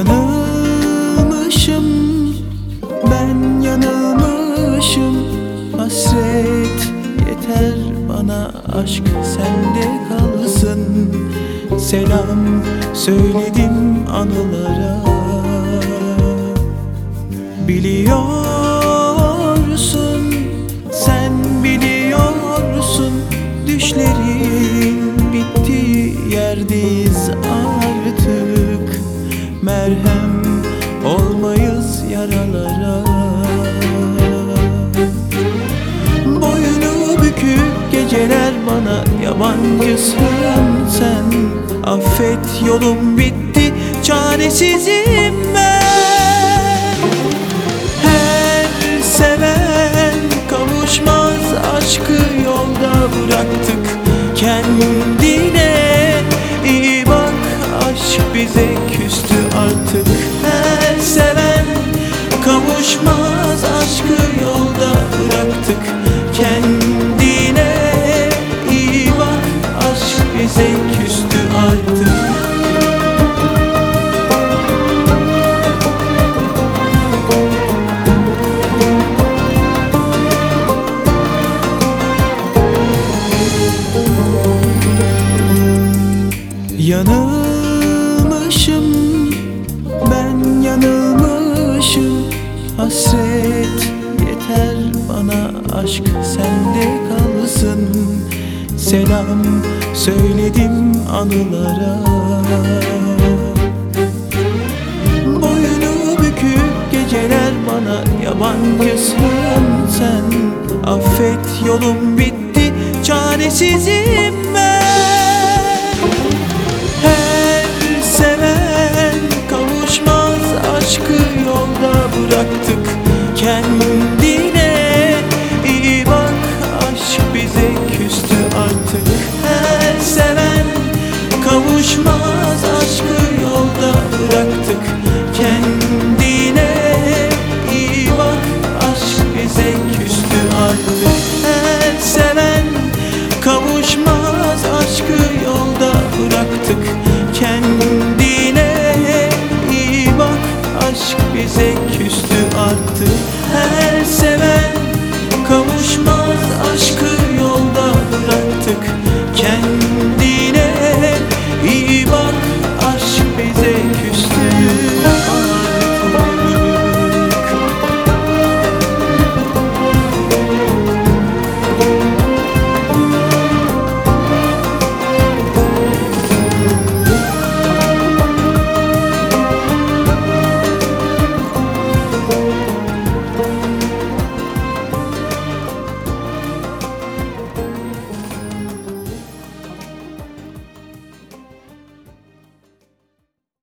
yanılmışım. Ben yanılmışım. Hasret yeter bana. Aşk sende kalsın. Selam söyledim anılar bana yabancısın sen. Affet yolum bitti çaresizim ben. Her seven kavuşmaz aşkı yolda bıraktık. Kendine iyi bak aşk bize küstü artık. Her seven kavuşmaz aşkı yolda Yanılmışım ben yanılmışım. Hasret yeter bana aşk sende Selam söyledim anılara. Boynu bükük geceler bana yabancısın sen. Affet yolum bitti çaresizim ben Kavuşmaz aşkı yolda bıraktık kendine. İyi bak aşk bize küstü artık. Her seven kavuşmaz aşkı yolda bıraktık